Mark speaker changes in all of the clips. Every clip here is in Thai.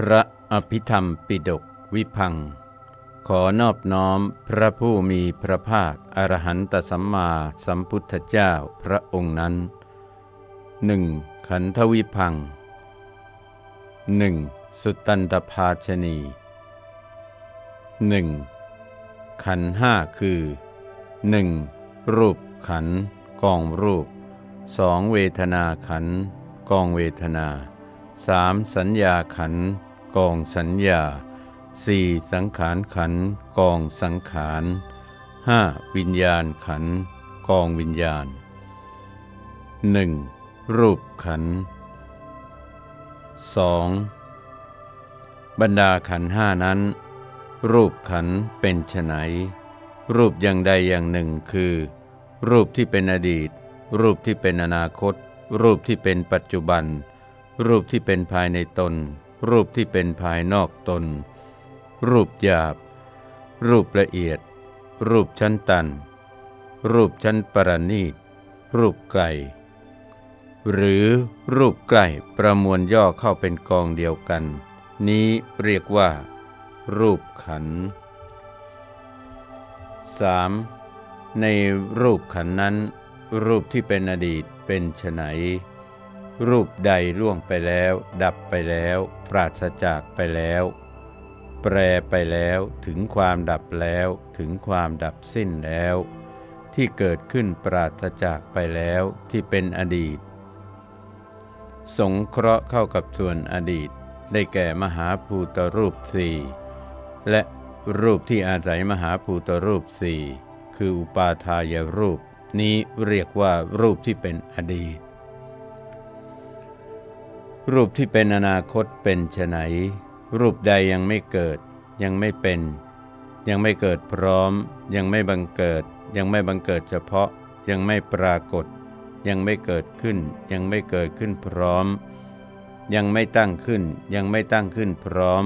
Speaker 1: พระอภิธรรมปิดกวิพัง ขอนอบน้อมพระผู้มีพระภาคอรหันตสัมมาสัมพุทธเจ้าพระองค์นั้นหนึ่งขันธวิพังหนึ่งสุตันตภาชนีหนึ่งขันห้าคือหนึ่งรูปขันกองรูปสองเวทนาขันกองเวทนาสามสัญญาขัน กองสัญญาสี่สังขารขันกองสังขารห้าวิญญาณขันกองวิญญาณหนึ่งรูปขันสองบรรดาขันห้านั้น รูปขันเป็นไฉนรูปอย่างใดอย่างหนึ่งคือ รูปที่เป็นอดีต รูปที่เป็นอนาคต รูปที่เป็นปัจจุบัน รูปที่เป็นภายในตน รูปที่เป็นภายนอกตน รูปหยาบ รูปละเอียด รูปชั้นตัน รูปชั้นปรณีต รูปไกล หรือรูปใกล้ประมวลย่อเข้าเป็นกองเดียวกัน นี้เรียกว่า รูปขัน 3. ในรูปขันนั้น รูปที่เป็นอดีตเป็นไฉน รูปใดล่วงไปแล้ว ดับไปแล้ว ปราศจากไปแล้ว แปรไปแล้วถึงความดับแล้วถึงความดับสิ้นแล้ว ที่เกิดขึ้นปราศจากไปแล้วที่เป็นอดีต สงเคราะห์เข้ากับส่วนอดีต ได้แก่มหาภูตรูปสี่และรูปที่อาศัยมหาภูตรูปสี่คืออุปาทายรูป นี้เรียกว่ารูปที่เป็นอดีต รูปที่เป็นอนาคตเป็นไฉนรูปใดยังไม่เกิด ยังไม่เป็น ยังไม่เกิดพร้อม ยังไม่บังเกิด ยังไม่บังเกิดเฉพาะ ยังไม่ปรากฏ ยังไม่เกิดขึ้น ยังไม่เกิดขึ้นพร้อม ยังไม่ตั้งขึ้น ยังไม่ตั้งขึ้นพร้อม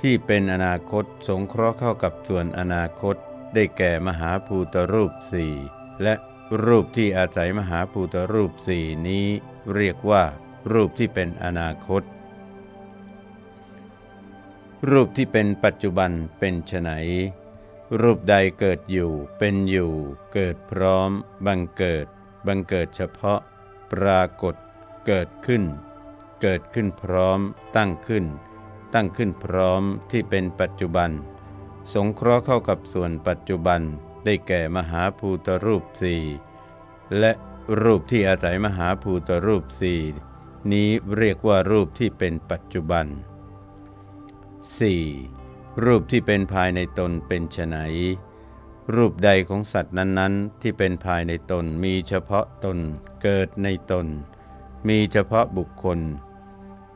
Speaker 1: ที่เป็นอนาคตสงเคราะห์เข้ากับส่วนอนาคต ได้แก่มหาภูตรูปสี่และรูปที่อาศัยมหาภูตรูปสี่นี้ เรียกว่า รูปที่เป็นอนาคต รูปที่เป็นปัจจุบันเป็นไฉนรูปใดเกิดอยู่ เป็นอยู่ เกิดพร้อม บังเกิด บังเกิดเฉพาะ ปรากฏ เกิดขึ้น เกิดขึ้นพร้อม ตั้งขึ้น ตั้งขึ้นพร้อมที่เป็นปัจจุบัน สงเคราะห์เข้ากับส่วนปัจจุบันได้แก่มหาภูตรูปสี่และรูปที่อาศัยมหาภูตรูปสี่ นี้เรียกว่ารูปที่เป็นปัจจุบัน 4. รูปที่เป็นภายในตนเป็นไฉนรูปใดของสัตว์นั้นๆ ที่เป็นภายในตนมีเฉพาะตนเกิดในตน มีเฉพาะบุคคล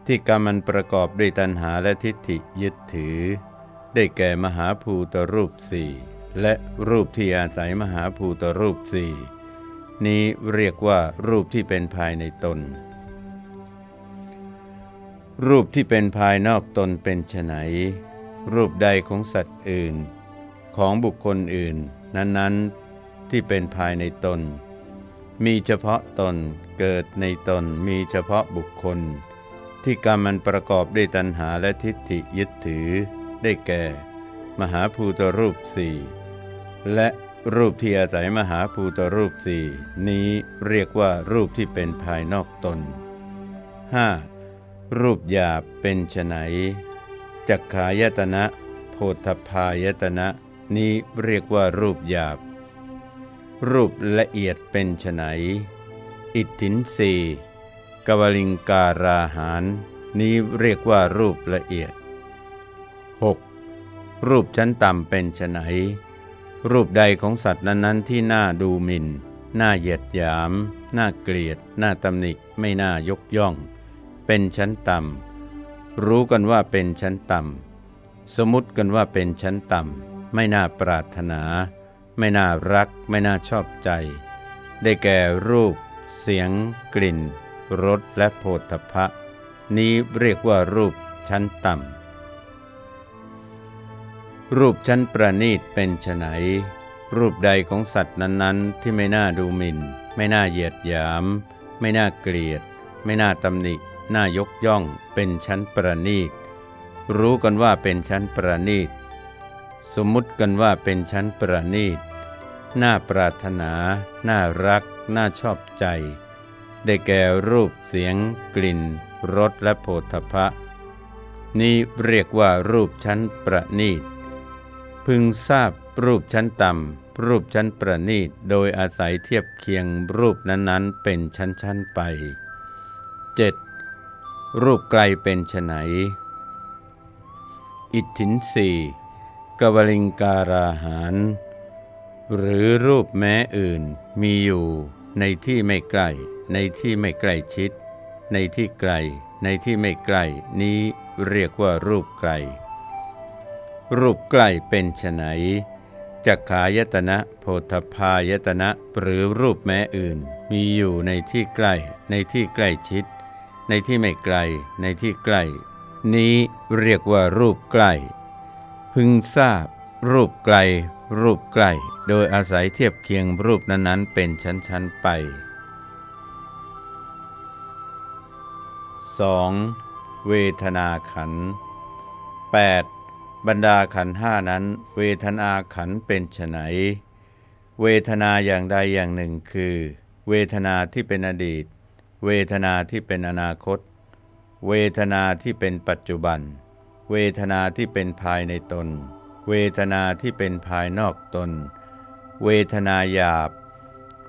Speaker 1: ที่กรรมันประกอบด้วยตัณหาและทิฏฐิยึดถือ ได้แก่มหาภูตรูปสี่และรูปที่อาศัยมหาภูตรูปสี่นี้เรียกว่ารูปที่เป็นภายในตน รูปที่เป็นภายนอกตนเป็นไฉนรูปใดของสัตว์อื่น ของบุคคลอื่น นั้นๆที่เป็นภายในตน มีเฉพาะตนเกิดในตนมีเฉพาะบุคคล ที่กรรมมันประกอบด้วยตัณหาและทิฏฐิยึดถือ ได้แก่ มหาภูตรูปสี่และรูปที่อาศัยมหาภูตรูปสี่นี้เรียกว่ารูปที่เป็นภายนอกตน 5. รูปหยาบเป็นไฉนจักขายตนะ โพธพายตนะ นี้เรียกว่ารูปหยาบ รูปละเอียดเป็นไฉนอิทธินสีกวลิงการาหารนี้เรียกว่ารูปละเอียด 6. รูปชั้นต่ำเป็นไฉนรูปใดของสัตว์นั้นๆที่น่าดูหมิน่น น่าเหยียดหยาม น่าเกลียด น่าตำหนิ ไม่น่ายกย่อง เป็นชั้นต่ำรู้กันว่าเป็นชั้นต่ำสมมติกันว่าเป็นชั้นต่ำไม่น่าปรารถนา ไม่น่ารัก ไม่น่าชอบใจ ได้แก่รูป เสียง กลิ่นรสและโพธพะนี้เรียกว่ารูปชั้นต่ำรูปชั้นประณีตเป็นไฉนรูปใดของสัตว์นั้นๆ ที่ไม่น่าดูหมิน่น ไม่น่าเหยียดหยาม ไม่น่าเกลียด ไม่น่าตำหนิ น่ายกย่องเป็นชั้นประณีต รู้กันว่าเป็นชั้นประณีต สมมุติกันว่าเป็นชั้นประณีต น่าปรารถนา น่ารัก น่าชอบใจ ได้แก่รูปเสียง กลิ่น รสและโผฏฐพะนี้เรียกว่ารูปชั้นประณีต พึงทราบรูปชั้นต่ำ รูปชั้นประณีต โดยอาศัยเทียบเคียงรูปนั้นๆ เป็นชั้นๆไป 7. รูปไกลเป็นไฉนอิทธินสีกวลิงการาหาร หรือรูปแม้อื่นมีอยู่ในที่ไม่ใกล ในที่ไม่ใกลชิด ในที่ไกล ในที่ไม่ใกล นี้เรียกว่ารูปไกล รูปใกลเป็นไฉนจักขายตนะโพธพายตนะหรือรูปแม้อื่น มีอยู่ในที่ใกล้ ในที่ใกล้ชิด ในที่ไม่ไกล ในที่ใกล้ นี้เรียกว่ารูปใกล้ พึงทราบ รูปไกล รูปใกล้ โดยอาศัยเทียบเคียงรูปนั้นๆ เป็นชั้นๆไป 2. เวทนาขัน 8. บรรดาขันห้านั้น เวทนาขันเป็นไฉนเวทนาอย่างใดอย่างหนึ่งคือ เวทนาที่เป็นอดีต เวทนาที่เป็นอนาคต เวทนาที่เป็นปัจจุบัน เวทนาที่เป็นภายในตน เวทนาที่เป็นภายนอกตน เวทนาหยาบ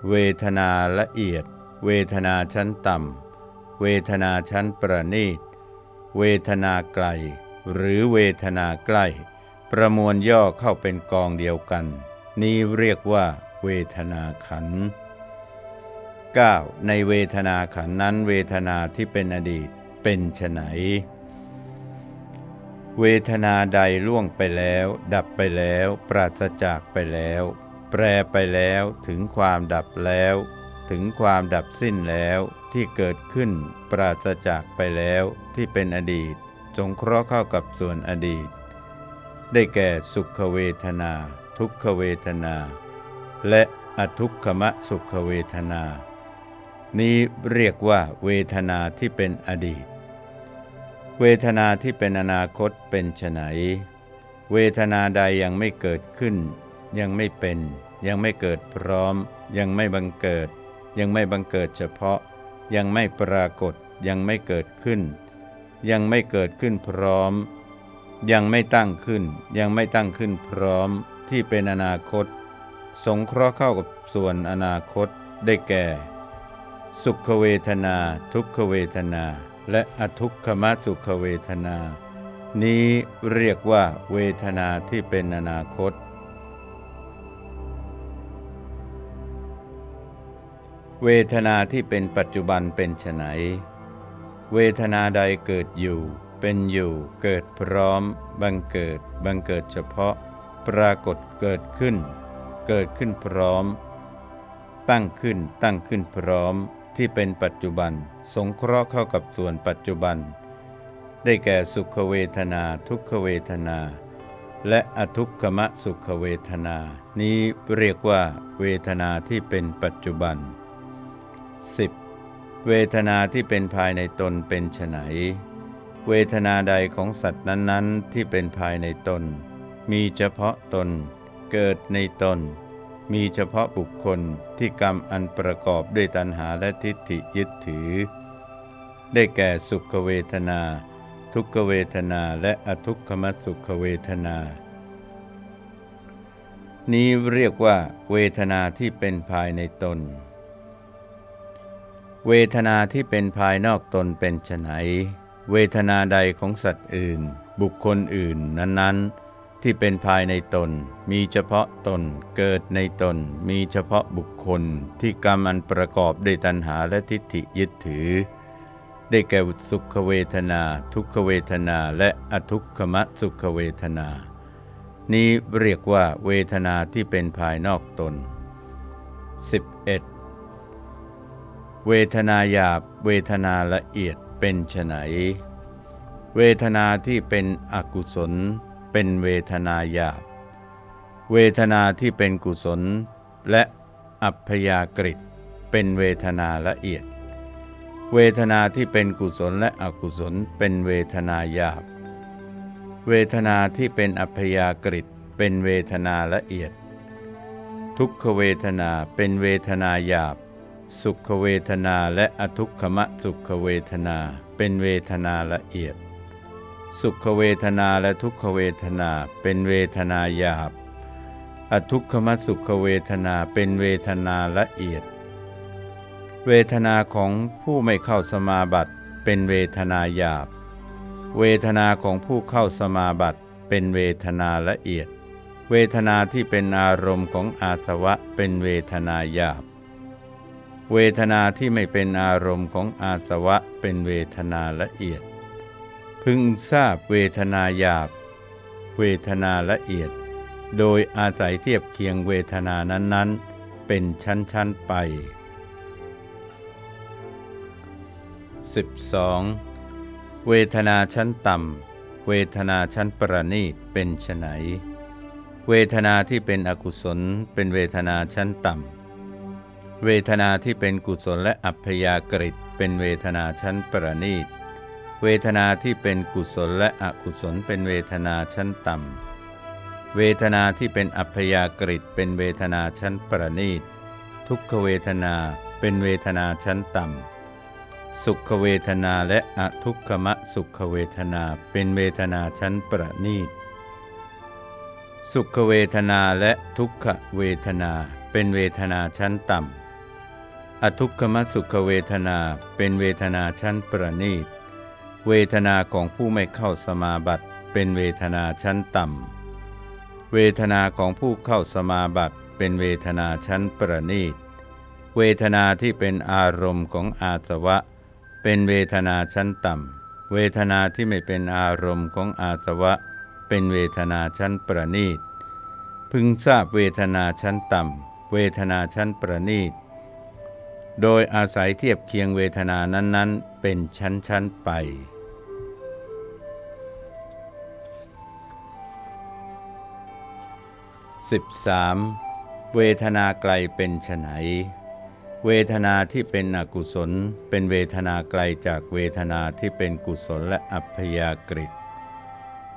Speaker 1: เวทนาละเอียด เวทนาชั้นต่ำ เวทนาชั้นประณีต เวทนาไกล หรือเวทนาใกล้ ประมวลย่อเข้าเป็นกองเดียวกัน นี้เรียกว่าเวทนาขัน 9. ในเวทนาขันนั้นเวทนาที่เป็นอดีตเป็นไฉนเวทนาใดล่วงไปแล้ว ดับไปแล้ว ปราศจากไปแล้ว แปรไปแล้วถึงความดับแล้ว ถึงความดับสิ้นแล้วที่เกิดขึ้น ปราศจากไปแล้วที่เป็นอดีต จงเคราะห์เข้ากับส่วนอดีต ได้แก่สุขเวทนา ทุกขเวทนา และอทุกขมะสุขเวทนา นี้เรียกว่าเวทนาที่เป็นอดีต เวทนาที่เป็นอนาคตเป็นไฉนเวทนาใดยังไม่เกิดขึ้น ยังไม่เป็น ยังไม่เกิดพร้อม ยังไม่บังเกิด ยังไม่บังเกิดเฉพาะ ยังไม่ปรากฏ ยังไม่เกิดขึ้น ยังไม่เกิดขึ้นพร้อม ยังไม่ตั้งขึ้น ยังไม่ตั้งขึ้นพร้อม ที่เป็นอนาคต สงเคราะห์เข้ากับส่วนอนาคตได้แก่ สุขเวทนา ทุกขเวทนา และอทุกขมสุขเวทนา นี้เรียกว่าเวทนาที่เป็นอนาคต เวทนาที่เป็นปัจจุบันเป็นไฉนเวทนาใดเกิดอยู่ เป็นอยู่ เกิดพร้อม บังเกิด บังเกิดเฉพาะ ปรากฏเกิดขึ้น เกิดขึ้นพร้อม ตั้งขึ้น ตั้งขึ้นพร้อม ที่เป็นปัจจุบัน สงเคราะห์เข้ากับส่วนปัจจุบัน ได้แก่สุขเวทนาทุกขเวทนา และอทุกขมะสุขเวทนา นี้เรียกว่า เวทนาที่เป็นปัจจุบัน 10. เวทนาที่เป็นภายในตนเป็นไฉนเวทนาใดของสัตว์นั้นๆ ที่เป็นภายในตน มีเฉพาะตน เกิดในตน มีเฉพาะบุคคล ที่กรรมอันประกอบด้วยตัณหาและทิฏฐิยึดถือ ได้แก่สุขเวทนา ทุกขเวทนาและอทุกขมสุขเวทนา นี้เรียกว่า เวทนาที่เป็นภายในตน เวทนาที่เป็นภายนอกตนเป็นไฉนเวทนาใดของสัตว์อื่น บุคคลอื่นนั้นๆ ที่เป็นภายในตน มีเฉพาะตน เกิดในตน มีเฉพาะบุคคล ที่กรรมอันประกอบด้วยตัณหาและทิฏฐิยึดถือ ได้แก่สุขเวทนา ทุกขเวทนาและอทุกขมสุขเวทนา นี้เรียกว่าเวทนาที่เป็นภายนอกตน 11. เวทนาหยาบ เวทนาละเอียดเป็นไฉนเวทนาที่เป็นอกุศล เป็นเวทนาหยาบ เวทนาที่เป็นกุศล และอัพยากฤิตเป็นเวทนาละเอียด เวทนาที่เป็นกุศลและอกุศลเป็นเวทนาหยาบ เวทนาที่เป็นอัพยากฤิตเป็นเวทนาละเอียด ทุกขเวทนาเป็นเวทนาหยาบ สุขเวทนาและอทุกขมสุขเวทนาเป็นเวทนาละเอียด สุขเวทนาและทุกขเวทนาเป็นเวทนาหยาบ อทุกขมสุขเวทนาเป็นเวทนาละเอียด เวทนาของผู้ไม่เข้าสมาบัติเป็นเวทนาหยาบ เวทนาของผู้เข้าสมาบัติเป็นเวทนาละเอียด เวทนาที่เป็นอารมณ์ของอาสวะเป็นเวทนาหยาบ เวทนาที่ไม่เป็นอารมณ์ของอาสวะเป็นเวทนาละเอียด พึงทราบเวทนาหยาบ เวทนาละเอียด โดยอาศัยเทียบเคียงเวทนานั้นๆ เป็นชั้นๆไป 12. เวทนาชั้นต่ำ เวทนาชั้นประณีตเป็นไฉนเวทนาที่เป็นอกุศลเป็นเวทนาชั้นต่ำ เวทนาที่เป็นกุศลและอัพยากฤิเป็นเวทนาชั้นประณีต เวทนาที่เป็นกุศลและอกุศลเป็นเวทนาชั้นต่ำ เวทนาที่เป็นอัพยากฤิตเป็นเวทนาชั้นประณีต ทุกขเวทนาเป็นเวทนาชั้นต่ำ สุขเวทนาและอทุกขมะสุขเวทนาเป็นเวทนาชั้นประณีต สุขเวทนาและทุกขเวทนาเป็นเวทนาชั้นต่ำ อทุกขมสุขเวทนาเป็นเวทนาชั้นประณีต เวทนาของผู้ไม่เข้าสมาบัติเป็นเวทนาชั้นต่ำ เวทนาของผู้เข้าสมาบัติเป็นเวทนาชั้นประณีต เวทนาที่เป็นอารมณ์ของอาสวะ เป็นเวทนาชั้นต่ำ เวทนาที่ไม่เป็นอารมณ์ของอาสวะ เป็นเวทนาชั้นประณีต พึงทราบเวทนาชั้นต่ำ เวทนาชั้นประณีต โดยอาศัยเทียบเคียงเวทนานั้นๆ เป็นชั้นๆไป 13. เวทนาไกลเป็นไฉนเวทนาที่เป็นอกุศล เป็นเวทนาไกลจากเวทนาที่เป็นกุศลและอัพยากฤิ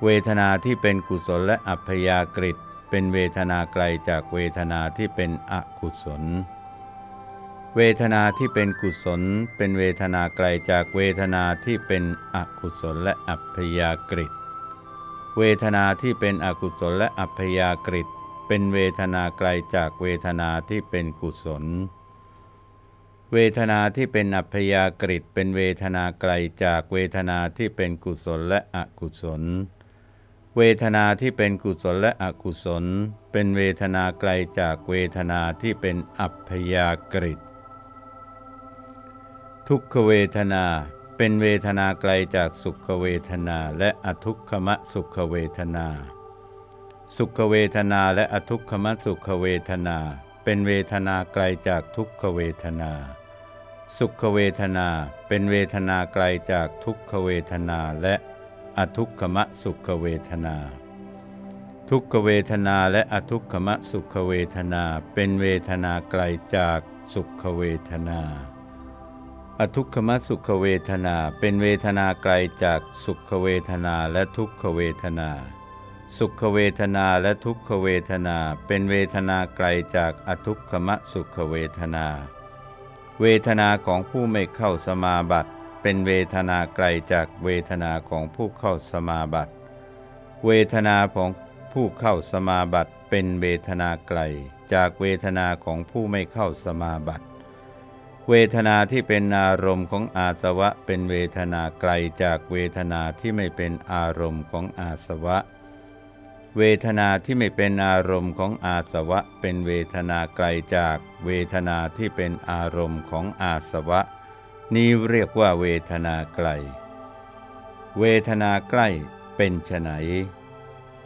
Speaker 1: เวทนาที่เป็นกุศลและอัพยากฤิเป็นเวทนาไกลจากเวทนาที่เป็นอกุศล เวทนาที่เป็นกุศล เป็นเวทนาไกลจากเวทนาที่เป็นอกุศลและอัพยากฤิเวทนาที่เป็นอกุศลและอัพยากฤิ เป็นเวทนาไกลจากเวทนาที่เป็นกุศล เวทนาที่เป็นอัพยากฤิตเป็นเวทนาไกลจากเวทนาที่เป็นกุศลและอกุศล เวทนาที่เป็นกุศลและอกุศล เป็นเวทนาไกลจากเวทนาที่เป็นอัพยากฤิตทุกขเวทนาเป็นเวทนาไกลจากสุขเวทนาและอทุกขมสุขเวทนา สุขเวทนาและอทุกขมสุขเวทนา เป็นเวทนาไกลจากทุกขเวทนา สุขเวทนาเป็นเวทนาไกลจากทุกขเวทนาและอทุกขมสุขเวทนา ทุกขเวทนาและอทุกขมสุขเวทนา เป็นเวทนาไกลจากสุขเวทนา อทุกขมสุขเวทนา เป็นเวทนาไกลจากสุขเวทนาและทุกขเวทนา สุขเวทนาและทุกขเวทนาเป็นเวทนาไกลจากอทุกขมสุขเวทนา เวทนาของผู้ไม่เข้าสมาบัติเป็นเวทนาไกลจากเวทนาของผู้เข้าสมาบัติเวทนาของผู้เข้าสมาบัติเป็นเวทนาไกล จากเวทนาของผู้ไม่เข้าสมาบัติเวทนาที่เป็นอารมณ์ของอาสวะ เป็นเวทนาไกลจากเวทนาที่ไม่เป็นอารมณ์ของอาสวะ เวทนาที่ไม่เป็นอารมณ์ของอาสวะ เป็นเวทนาไกลจากเวทนาที่เป็นอารมณ์ของอาสวะ นี้เรียกว่าเวทนาไกล เวทนาใกล้เป็นไฉน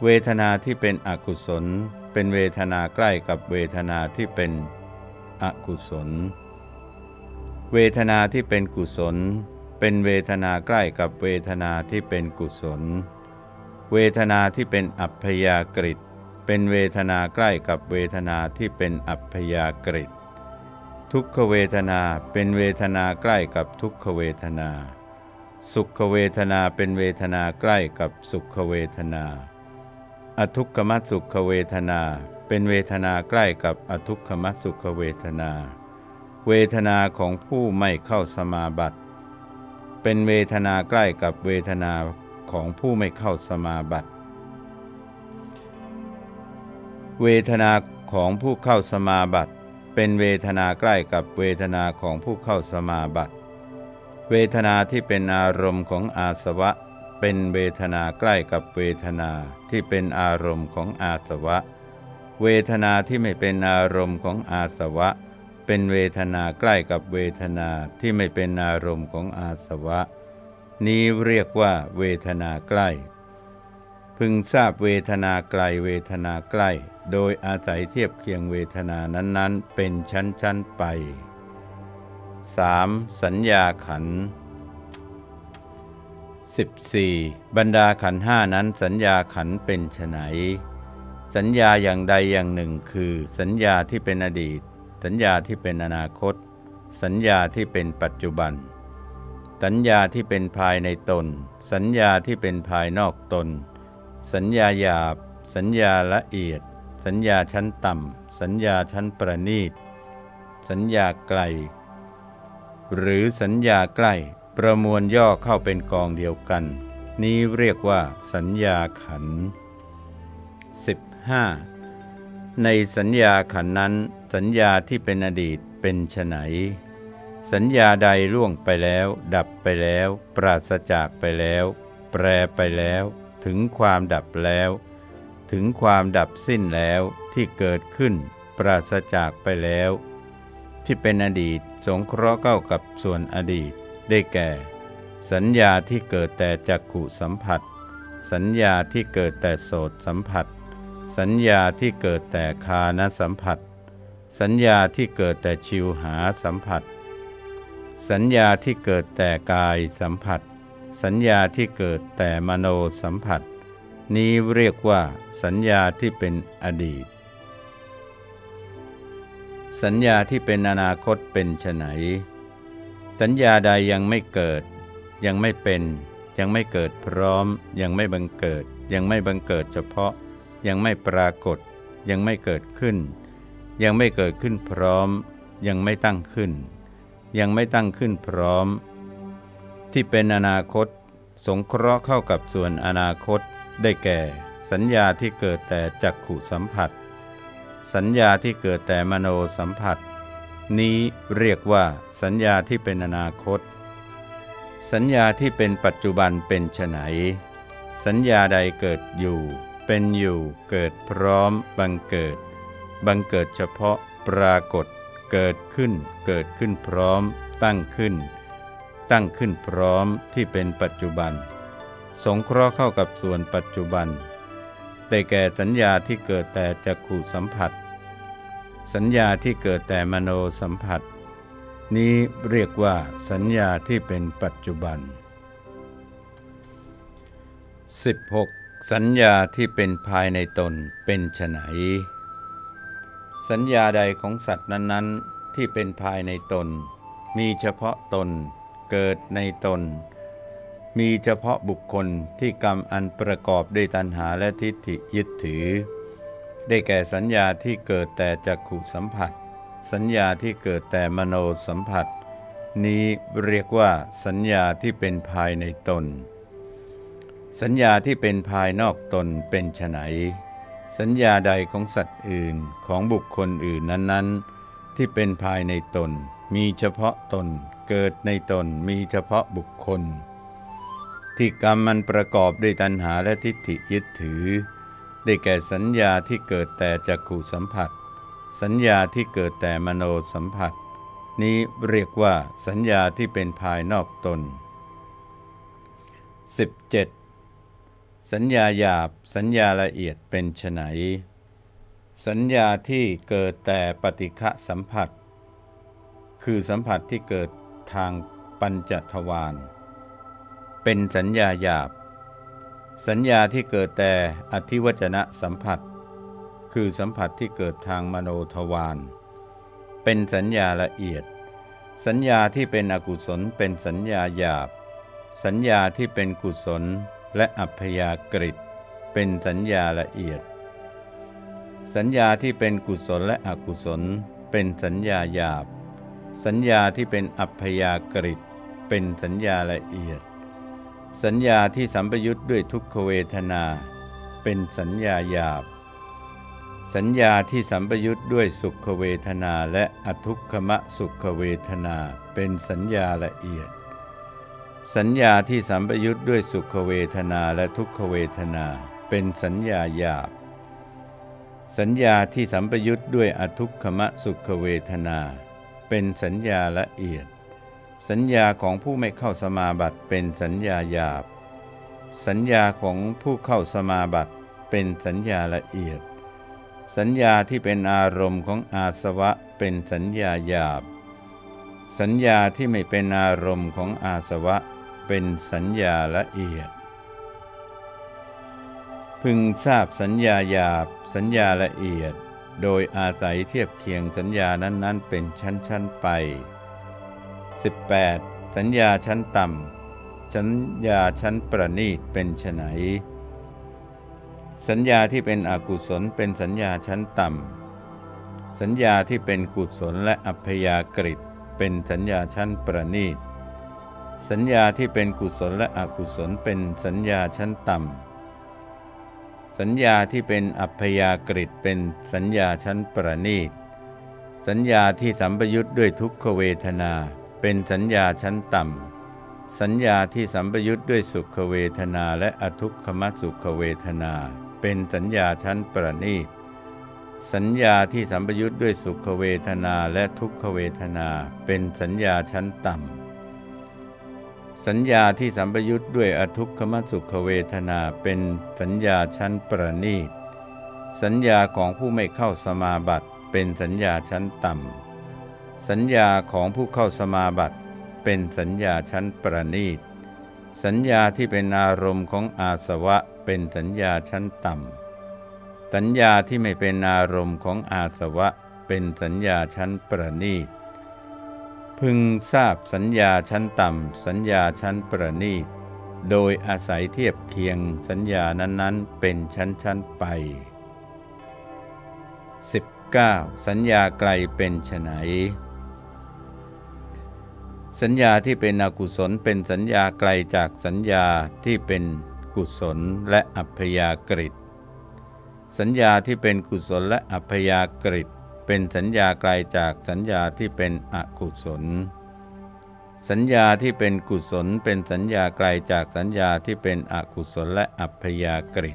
Speaker 1: เวทนาที่เป็นอกุศล เป็นเวทนาใกล้กับเวทนาที่เป็นอกุศล เวทนาที่เป็นกุศล เป็นเวทนาใกล้กับเวทนาที่เป็นกุศล เวทนาที่เป็นอัพยากฤิตเป็นเวทนาใกล้กับเวทนาที่เป็นอัพยากฤิตทุกขเวทนาเป็นเวทนาใกล้กับทุกขเวทนา สุขเวทนาเป็นเวทนาใกล้กับสุขเวทนา อทุกขมสุขเวทนา เป็นเวทนาใกล้กับอทุกขมสุขเวทนา เวทนาของผู้ไม่เข้าสมาบัติ เป็นเวทนาใกล้กับเวทนา ของผู้ไม่เข้าสมาบัติ เวทนาของผู้เข้าสมาบัติ เป็นเวทนาใกล้กับเวทนาของผู้เข้าสมาบัติ เวทนาที่เป็นอารมณ์ของอาสวะ เป็นเวทนาใกล้กับเวทนาที่เป็นอารมณ์ของอาสวะ เวทนาที่ไม่เป็นอารมณ์ของอาสวะ เป็นเวทนาใกล้กับเวทนาที่ไม่เป็นอารมณ์ของอาสวะ นี้เรียกว่าเวทนาใกล้ พึงทราบเวทนาไกลเวทนาใกล้ โดยอาศัยเทียบเคียงเวทนานั้นๆ เป็นชั้นๆไป 3. สัญญาขัน 14. บรรดาขันห้านั้นสัญญาขันเป็นไฉนสัญญาอย่างใดอย่างหนึ่งคือ สัญญาที่เป็นอดีต สัญญาที่เป็นอนาคต สัญญาที่เป็นปัจจุบัน สัญญาที่เป็นภายในตน สัญญาที่เป็นภายนอกตน สัญญาหยาบ สัญญาละเอียด สัญญาชั้นต่ำ สัญญาชั้นประณีต สัญญาไกล หรือสัญญาใกล้ ประมวลย่อเข้าเป็นกองเดียวกัน นี้เรียกว่า สัญญาขัน 15. ในสัญญาขันนั้น สัญญาที่เป็นอดีตเป็นไฉน สัญญาใดล่วงไปแล้ว ดับไปแล้ว ปราศจากไปแล้ว แปรไปแล้ว ถึงความดับแล้ว ถึงความดับสิ้นแล้วที่เกิดขึ้น ปราศจากไปแล้ว ที่เป็นอดีตสงเคราะห์เข้ากับส่วนอดีต ได้แก่ สัญญาที่เกิดแต่จักขุสัมผัส สัญญาที่เกิดแต่โสตสัมผัส สัญญาที่เกิดแต่คานสัมผัส สัญญาที่เกิดแต่ชิวหาสัมผัส สัญญาที่เกิดแต่กายสัมผัส สัญญาที่เกิดแต่มโนสัมผัส นี้เรียกว่า สัญญาที่เป็นอดีต สัญญาที่เป็นอนาคตเป็นไฉนสัญญาใดยังไม่เกิด ยังไม่เป็น ยังไม่เกิดพร้อม ยังไม่บังเกิด ยังไม่บังเกิดเฉพาะ ยังไม่ปรากฏ ยังไม่เกิดขึ้น ยังไม่เกิดขึ้นพร้อม ยังไม่ตั้งขึ้น ยังไม่ตั้งขึ้นพร้อม ที่เป็นอนาคต สงเคราะห์เข้ากับส่วนอนาคต ได้แก่ สัญญาที่เกิดแต่จักขุสัมผัส สัญญาที่เกิดแต่มโนสัมผัส นี้เรียกว่าสัญญาที่เป็นอนาคต สัญญาที่เป็นปัจจุบันเป็นไฉนสัญญาใดเกิดอยู่ เป็นอยู่ เกิดพร้อม บังเกิด บังเกิดเฉพาะปรากฏ เกิดขึ้น เกิดขึ้นพร้อม ตั้งขึ้น ตั้งขึ้นพร้อมที่เป็นปัจจุบัน สงเคราะห์เข้ากับส่วนปัจจุบัน ได้แก่สัญญาที่เกิดแต่จักขุสัมผัส สัญญาที่เกิดแต่มโนสัมผัส นี้เรียกว่าสัญญาที่เป็นปัจจุบัน 16. สัญญาที่เป็นภายในตนเป็นไฉน สัญญาใดของสัตว์นั้นๆ ที่เป็นภายในตน มีเฉพาะตนเกิดในตน มีเฉพาะบุคคลที่กรรมอันประกอบด้วยตัณหาและทิฏฐิยึดถือ ได้แก่สัญญาที่เกิดแต่จักขุสัมผัส สัญญาที่เกิดแต่มโนสัมผัส นี้เรียกว่าสัญญาที่เป็นภายในตน สัญญาที่เป็นภายนอกตนเป็นไฉน สัญญาใดของสัตว์อื่นของบุคคลอื่นนั้นๆ ที่เป็นภายในตน มีเฉพาะตน เกิดในตนมีเฉพาะบุคคล ที่กรรมมันประกอบด้วยตัณหาและทิฏฐิยึดถือ ได้แก่สัญญาที่เกิดแต่จักขุสัมผัส สัญญาที่เกิดแต่มโนสัมผัส นี้เรียกว่าสัญญาที่เป็นภายนอกตน 17. สัญญาหยาบสัญญาละเอียดเป็นไฉนสัญญาที่เกิดแต่ปฏิฆะสัมผัส คือสัมผัสที่เกิดทางปัญจทวารเป็นสัญญาหยาบ สัญญาที่เกิดแต่อธิวจนะสัมผัส คือสัมผัสที่เกิดทางมโนทวารเป็นสัญญาละเอียด สัญญาที่เป็นอกุศลเป็นสัญญาหยาบ สัญญาที่เป็นกุศล และอัพยากฤิเป็นสัญญาละเอียด สัญญาที่เป็นกุศลและอกุศล เป็นสัญญาหยาบ สัญญาที่เป็นอัพยากฤิเป็นสัญญาละเอียด สัญญาที่สัมปยุทธ์ด้วยทุกขเวทนา เป็นสัญญาหยาบ สัญญาที่สัมปยุทธ์ด้วยสุขเวทนาและอทุกขมะสุขเวทนา เป็นสัญญาละเอียด สัญญาที่สัมปยุทธ์ด้วยสุขเวทนาและทุกขเวทนา เป็นสัญญาหยาบ สัญญาที่สัมปยุทธ์ด้วยอทุกขมะสุขเวทนา เป็นสัญญาละเอียด สัญญาของผู้ไม่เข้าสมาบัติเป็นสัญญาหยาบ สัญญาของผู้เข้าสมาบัติเป็นสัญญาละเอียด สัญญาที่เป็นอารมณ์ของอาสวะเป็นสัญญาหยาบ สัญญาที่ไม่เป็นอารมณ์ของอาสวะ เป็นสัญญาละเอียด พึงทราบสัญญาหยาบ สัญญาละเอียด โดยอาศัยเทียบเคียงสัญญานั้นๆ เป็นชั้นๆไป 18. สัญญาชั้นต่ำสัญญาชั้นประณีตเป็นไฉนสัญญาที่เป็นอกุศลเป็นสัญญาชั้นต่ำ สัญญาที่เป็นกุศลและอัพยากฤิเป็นสัญญาชั้นประณีต สัญญาที่เป็นกุศลและอกุศลเป็นสัญญาชั้นต่ำ สัญญาที่เป็นอัพยากฤิเป็นสัญญาชั้นประณีต สัญญาที่สัมปยุทธ์ด้วยทุกขเวทนา เป็นสัญญาชั้นต่ำ สัญญาที่สัมปยุทธ์ด้วยสุขเวทนาและอทุกขมสุขเวทนา เป็นสัญญาชั้นประณีต สัญญาที่สัมปยุทธ์ด้วยสุขเวทนาและทุกขเวทนา เป็นสัญญาชั้นต่ำ สัญญาที่สัมปยุทธ์ด้วยอทุกขมสุขเวทนาเป็นสัญญาชั้นประณีต สัญญาของผู้ไม่เข้าสมาบัติเป็นสัญญาชั้นต่ำ สัญญาของผู้เข้าสมาบัติเป็นสัญญาชั้นประณีต สัญญาที่เป็นอารมณ์ของอาสวะเป็นสัญญาชั้นต่ำ สัญญาที่ไม่เป็นอารมณ์ของอาสวะเป็นสัญญาชั้นประณีต พึงทราบสัญญาชั้นต่ำ สัญญาชั้นประณีตโดยอาศัยเทียบเคียงสัญญานั้นๆ เป็นชั้นๆไป 19. สัญญาไกลเป็นไฉนสัญญาที่เป็นอกุศลเป็นสัญญาไกลจากสัญญาที่เป็นกุศลและอัพยากฤิสัญญาที่เป็นกุศลและอัพยากฤิ เป็นสัญญาไกลจากสัญญาที่เป็นอกุศล สัญญาที่เป็นกุศล เป็นสัญญาไกลจากสัญญาที่เป็นอกุศลและอัพยากฤิ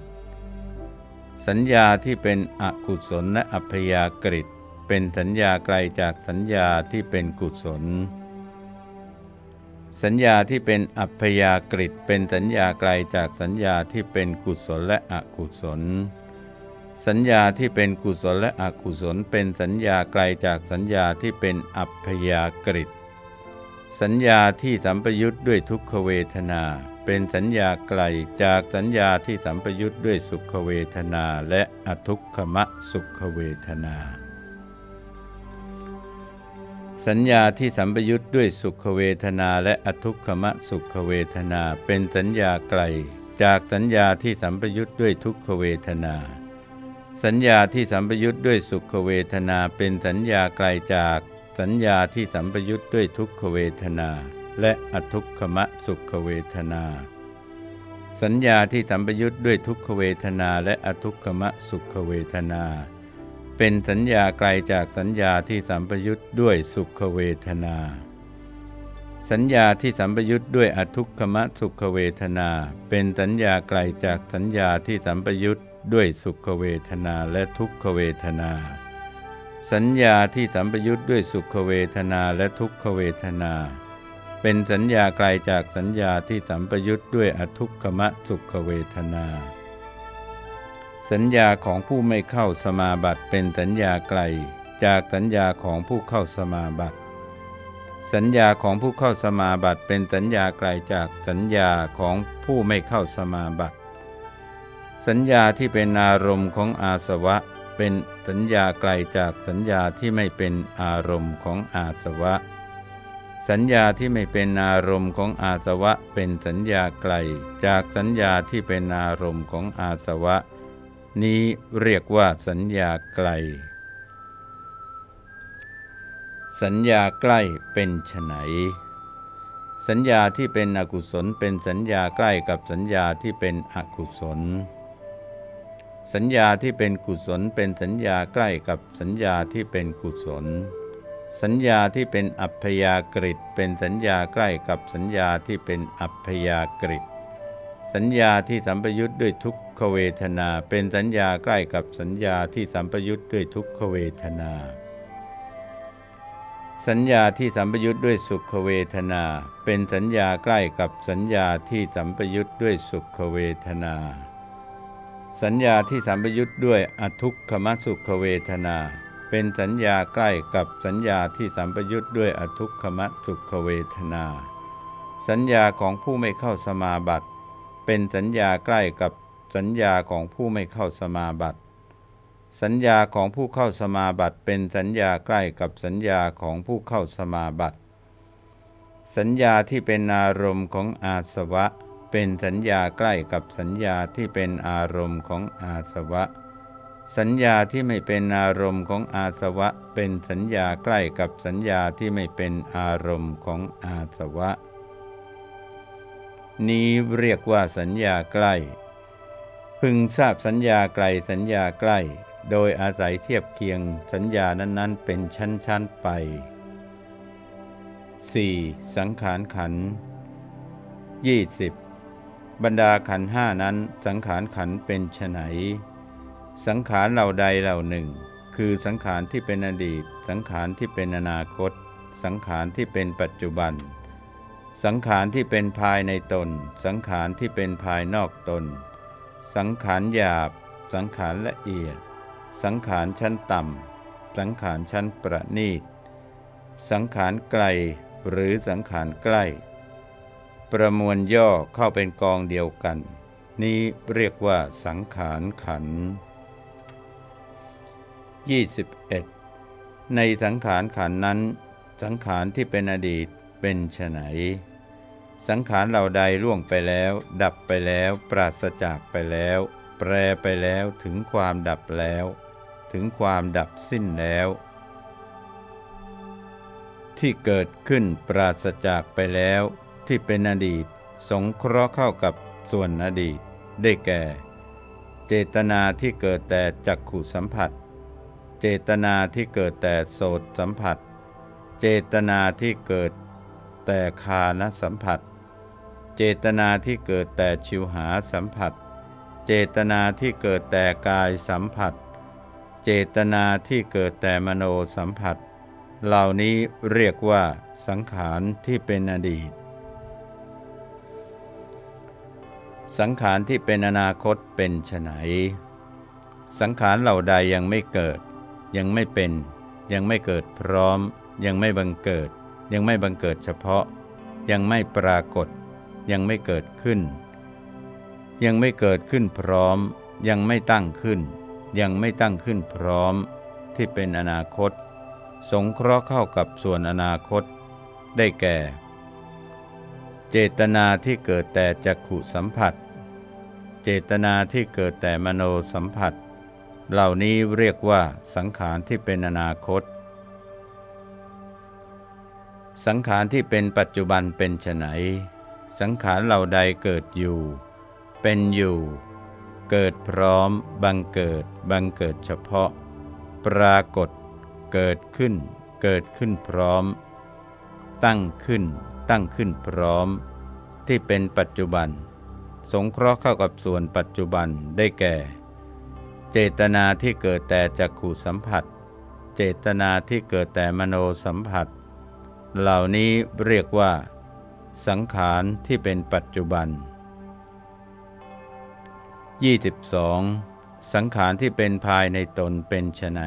Speaker 1: สัญญาที่เป็นอกุศลและอัพยากฤิเป็นสัญญาไกลจากสัญญาที่เป็นกุศล สัญญาที่เป็นอัพยากฤิเป็นสัญญาไกลจากสัญญาที่เป็นกุศลและอกุศล สัญญาที่เป็นกุศลและอกุศลเป็นสัญญาไกลจากสัญญาที่เป็นอัพยากฤิสัญญาที่สัมปยุทธ์ด้วยทุกขเวทนา เป็นสัญญาไกลจากสัญญาที่สัมปยุทธ์ด้วยสุขเวทนาและอทุกขมะสุขเวทนา สัญญาที่สัมปยุทธ์ด้วยสุขเวทนาและอทุกขมะสุขเวทนา เป็นสัญญาไกล จากสัญญาที่สัมปยุทธ์ด้วยทุกขเวทนา สัญญาที่สัมปยุทธ์ด้วยสุขเวทนาเป็นสัญญาไกลจากสัญญาที่สัมปยุทธ์ด้วยทุกขเวทนา และอทุกขมะสุขเวทนา สัญญาที่สัมปยุทธ์ด้วยทุกขเวทนาและอทุกขมะสุขเวทนา เป็นสัญญาไกลจากสัญญาที่สัมปยุทธ์ด้วยสุขเวทนา สัญญาที่สัมปยุทธ์ด้วยอทุกขมะสุขเวทนา เป็นสัญญาไกลจากสัญญาที่สัมปยุทธ์ ด้วยสุขเวทนาและทุกขเวทนา สัญญาที่สัมปยุทธ์ด้วยสุขเวทนาและทุกขเวทนา เป็นสัญญาไกลจากสัญญาที่สัมปยุทธ์ด้วยอทุกขมะสุขเวทนา สัญญาของผู้ไม่เข้าสมาบัติเป็นสัญญาไกลจากสัญญาของผู้เข้าสมาบัติ สัญญาของผู้เข้าสมาบัติเป็นสัญญาไกลจากสัญญาของผู้ไม่เข้าสมาบัติ สัญญาที่เป็นอารมณ์ของอาสวะ เป็นสัญญาไกลจากสัญญาที่ไม่เป็นอารมณ์ของอาสวะ สัญญาที่ไม่เป็นอารมณ์ของอาสวะ เป็นสัญญาไกลจากสัญญาที่เป็นอารมณ์ของอาสวะ นี้เรียกว่าสัญญาไกล สัญญาใกล้เป็นไฉนสัญญาที่เป็นอกุศลเป็นสัญญาใกล้กับสัญญาที่เป็นอกุศล สัญญาที่เป็นกุศลเป็นสัญญาใกล้กับสัญญาที่เป็นกุศล สัญญาที่เป็นอัพยากฤิเป็นสัญญาใกล้กับสัญญาที่เป็นอัพยากฤิสัญญาที่สัมปยุทธ์ด้วยทุกขเวทนา เป็นสัญญาใกล้กับสัญญาที่สัมปยุทธ์ด้วยทุกขเวทนา สัญญาที่สัมปยุทธ์ด้วยสุขเวทนา เป็นสัญญาใกล้กับสัญญาที่สัมปยุทธ์ด้วยสุขเวทนา สัญญาที่สัมปยุทธ์ด้วยอทุกขมสุขเวทนา เป็นสัญญาใกล้กับสัญญาที่สัมปยุทธ์ด้วยอทุกขมสุขเวทนา สัญญาของผู้ไม่เข้าสมาบัติ เป็นสัญญาใกล้กับสัญญาของผู้ไม่เข้าสมาบัติ สัญญาของผู้เข้าสมาบัติ เป็นสัญญาใกล้กับสัญญาของผู้เข้าสมาบัติ สัญญาที่เป็นอารมณ์ของอาสวะ เป็นสัญญาใกล้กับสัญญาที่เป็นอารมณ์ของอาสวะ สัญญาที่ไม่เป็นอารมณ์ของอาสวะ เป็นสัญญาใกล้กับสัญญาที่ไม่เป็นอารมณ์ของอาสวะ นี้เรียกว่าสัญญาใกล้ พึงทราบสัญญาไกลสัญญาใกล้ โดยอาศัยเทียบเคียงสัญญานั้นๆ เป็นชั้นๆไป 4. สังขารขันยี่สิบ บรรดาขันห้านั้นสังขารขันเป็นไฉนสังขารเหล่าใดเหล่าหนึ่ง คือสังขารที่เป็นอดีต สังขารที่เป็นอนาคต สังขารที่เป็นปัจจุบัน สังขารที่เป็นภายในตน สังขารที่เป็นภายนอกตน สังขารหยาบ สังขารละเอียด สังขารชั้นต่ำสังขารชั้นประณีต สังขารไกลหรือสังขารใกล้ ประมวลย่อเข้าเป็นกองเดียวกัน นี้เรียกว่าสังขารขัน 21 ในสังขารขันนั้น สังขารที่เป็นอดีตเป็นไฉนสังขารเหล่าใดล่วงไปแล้ว ดับไปแล้ว ปราศจากไปแล้ว แปรไปแล้วถึงความดับแล้ว ถึงความดับสิ้นแล้ว ที่เกิดขึ้นปราศจากไปแล้ว ที่เป็นอดีต สงเคราะห์เข้ากับส่วนอดีต ได้แก่ เจตนาที่เกิดแต่จักขุสัมผัส เจตนาที่เกิดแต่โสตสัมผัส เจตนาที่เกิดแต่คานสัมผัส เจตนาที่เกิดแต่ชิวหาสัมผัส เจตนาที่เกิดแต่กายสัมผัส เจตนาที่เกิดแต่มโนสัมผัส เหล่านี้เรียกว่าสังขารที่เป็นอดีต สังขารที่เป็นอนาคตเป็นไฉนสังขารเหล่าใดยังไม่เกิด ยังไม่เป็น ยังไม่เกิดพร้อม ยังไม่บังเกิด ยังไม่บังเกิดเฉพาะ ยังไม่ปรากฏ ยังไม่เกิดขึ้น ยังไม่เกิดขึ้นพร้อม ยังไม่ตั้งขึ้น ยังไม่ตั้งขึ้นพร้อม ที่เป็นอนาคต สงเคราะห์เข้ากับส่วนอนาคต ได้แก่ เจตนาที่เกิดแต่จักขุสัมผัส เจตนาที่เกิดแต่มโนสัมผัส เหล่านี้เรียกว่าสังขารที่เป็นอนาคต สังขารที่เป็นปัจจุบันเป็นไฉนสังขารเหล่าใดเกิดอยู่ เป็นอยู่ เกิดพร้อม บังเกิด บังเกิดเฉพาะ ปรากฏ เกิดขึ้น เกิดขึ้นพร้อม ตั้งขึ้น ตั้งขึ้นพร้อม ที่เป็นปัจจุบัน สงเคราะห์เข้ากับส่วนปัจจุบันได้แก่ เจตนาที่เกิดแต่จักขูสัมผัส เจตนาที่เกิดแต่มโนสัมผัส เหล่านี้เรียกว่า สังขารที่เป็นปัจจุบัน 22. สังขารที่เป็นภายในตนเป็นไฉน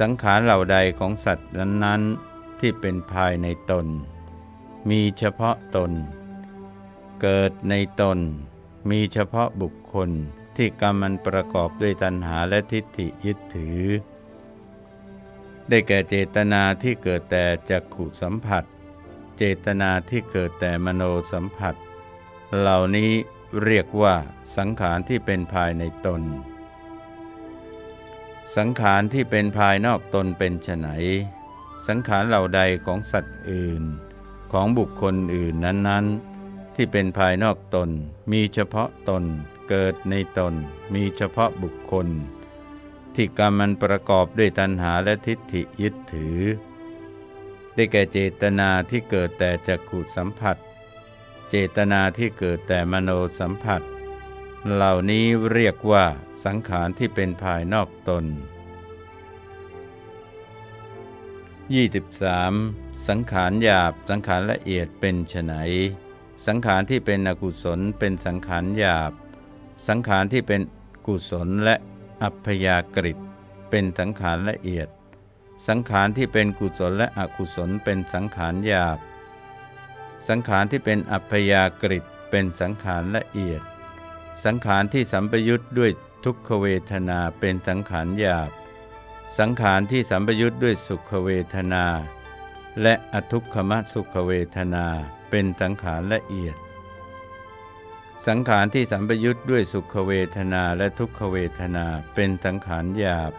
Speaker 1: สังขารเหล่าใดของสัตว์นั้นๆที่เป็นภายในตน มีเฉพาะตน เกิดในตน มีเฉพาะบุคคลที่กรรมมันประกอบด้วยตัณหาและทิฏฐิยึดถือ ได้แก่เจตนาที่เกิดแต่จักขุสัมผัส เจตนาที่เกิดแต่มโนสัมผัส เหล่านี้เรียกว่าสังขารที่เป็นภายในตน สังขารที่เป็นภายนอกตนเป็นไนสังขารเหล่าใดของสัตว์อื่น ของบุคคลอื่นนั้นๆ ที่เป็นภายนอกตน มีเฉพาะตน เกิดในตน มีเฉพาะบุคคล ที่กรรมมันประกอบด้วยตัณหาและทิฏฐิยึดถือ ได้แก่เจตนาที่เกิดแต่จักขุสัมผัส เจตนาที่เกิดแต่มโนสัมผัส เหล่านี้เรียกว่าสังขารที่เป็นภายนอกตน 23. สังขารหยาบสังขารละเอียดเป็นไฉนสังขารที่เป็นอกุศลเป็นสังขารหยาบ สังขารที่เป็นกุศลและอัพยากฤิเป็นสังขารละเอียด สังขารที่เป็นกุศลและอกุศลเป็นสังขารหยาบ สังขารที่เป็นอัพยากฤิเป็นสังขารละเอียด สังขารที่สัมปยุทธ์ด้วยทุกขเวทนาเป็นสังขารหยาบ สังขารที่สัมปยุทธ์ด้วยสุขเวทนา และอทุกขมสุขเวทนาเป็นสังขารละเอียด สังขารที่สัมปยุทธ์ด้วยสุขเวทนาและทุกขเวทนาเป็นสังขารหยาบ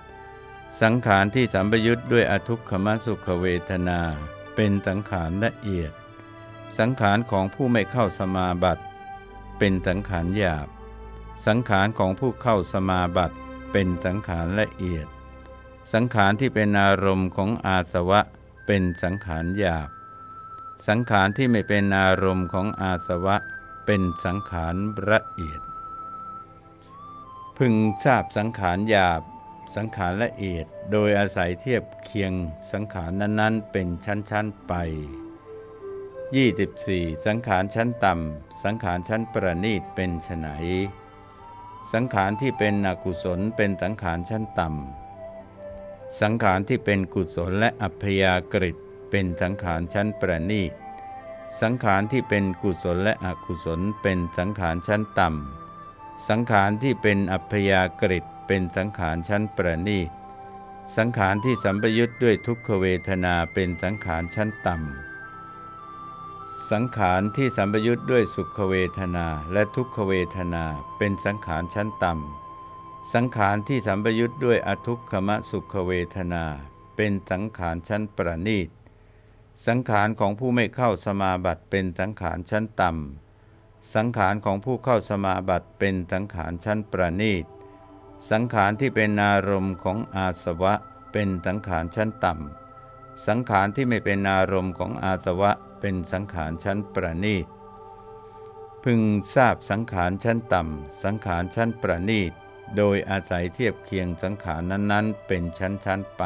Speaker 1: สังขารที่สัมปยุทธ์ด้วยอทุกขมสุขเวทนา เป็นสังขารละเอียด สังขารของผู้ไม่เข้าสมาบัติเป็นสังขารหยาบ สังขารของผู้เข้าสมาบัติเป็นสังขารละเอียด สังขารที่เป็นอารมณ์ของอาสวะ เป็นสังขารหยาบ สังขารที่ไม่เป็นอารมณ์ของอาสวะ เป็นสังขารละเอียด พึงทราบสังขารหยาบ สังขารละเอียด โดยอาศัยเทียบเคียงสังขารนั้นๆ เป็นชั้นๆไป 24. สังขารชั้นต่ำ สังขารชั้นประณีตเป็นไฉนสังขารที่เป็นอกุศลเป็นสังขารชั้นต่ำ สังขารที่เป็นกุศลและอัพยากฤิเป็นสังขารชั้นประณีตสังขารที่เป็นกุศลและอกุศลเป็นสังขารชั้นต่ำ สังขารที่เป็นอัพยากฤิเป็นสังขารชั้นประณีตสังขารที่สัมปยุทธ์ด้วยทุกขเวทนาเป็นสังขารชั้นต่ำ สังขารที่สัมปยุทธ์ด้วยสุขเวทนาและทุกขเวทนาเป็นสังขารชั้นต่ำ สังขารที่สัมปยุทธ์ด้วยอทุกขมสุขเวทนา เป็นสังขารชั้นประณีต สังขารของผู้ไม่เข้าสมาบัติเป็นสังขารชั้นต่ำ สังขารของผู้เข้าสมาบัติเป็นสังขารชั้นประณีต สังขารที่เป็นอารมณ์ของอาสวะ เป็นสังขารชั้นต่ำ สังขารที่ไม่เป็นอารมณ์ของอาสวะ เป็นสังขารชั้นประณีต พึงทราบสังขารชั้นต่ำ สังขารชั้นประณีต โดยอาศัยเทียบเคียงสังขารนั้นๆ เป็นชั้นๆไป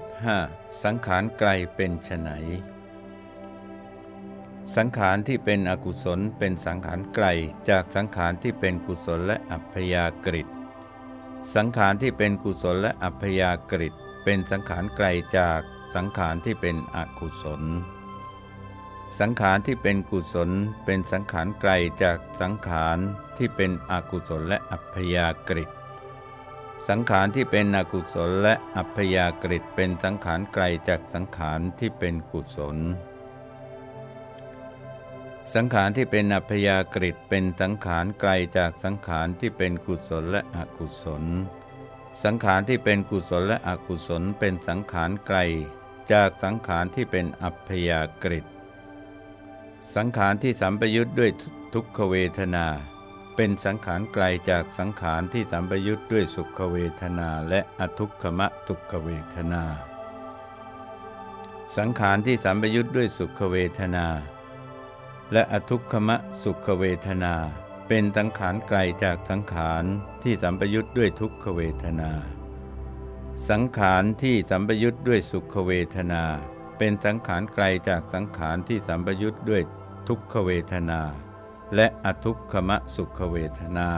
Speaker 1: 25 สังขารไกลเป็นไฉนสังขารที่เป็นอกุศลเป็นสังขารไกลจากสังขารที่เป็นกุศลและอัพยากฤิสังขารที่เป็นกุศลและอัพยากฤิเป็นสังขารไกลจากสังขารที่เป็นอกุศล สังขารที่เป็นกุศลเป็นสังขารไกลจากสังขารที่เป็นอกุศลและอัพยากฤิสังขารที่เป็นอกุศลและอัพยากฤิเป็นสังขารไกลจากสังขารที่เป็นกุศล สังขารที่เป็นอัพยากฤิเป็นสังขารไกลจากสังขารที่เป็นกุศลและอกุศล สังขารที่เป็นกุศลและอกุศลเป็นสังขารไกล จากสังขารที่เป็นอัพยากฤิ สังขารที่สัมปยุทธ์ด้วยทุกขเวทนา เป็นสังขารไกลจากสังขารที่สัมปยุทธ์ด้วยสุขเวทนาและอทุกขมะทุกขเวทนา สังขารที่สัมปยุทธ์ด้วยสุขเวทนา และอทุกขมะสุขเวทนา เป็นสังขารไกลจากสังขารที่สัมปยุทธ์ด้วยทุกขเวทนา สังขารที่สัมปยุทธ์ด้วยสุขเวทนา เป็นสังขารไกลจากสังขารที่สัมปยุทธ์ด้วยทุกขเวทนา และอทุกขมะสุขเวทนา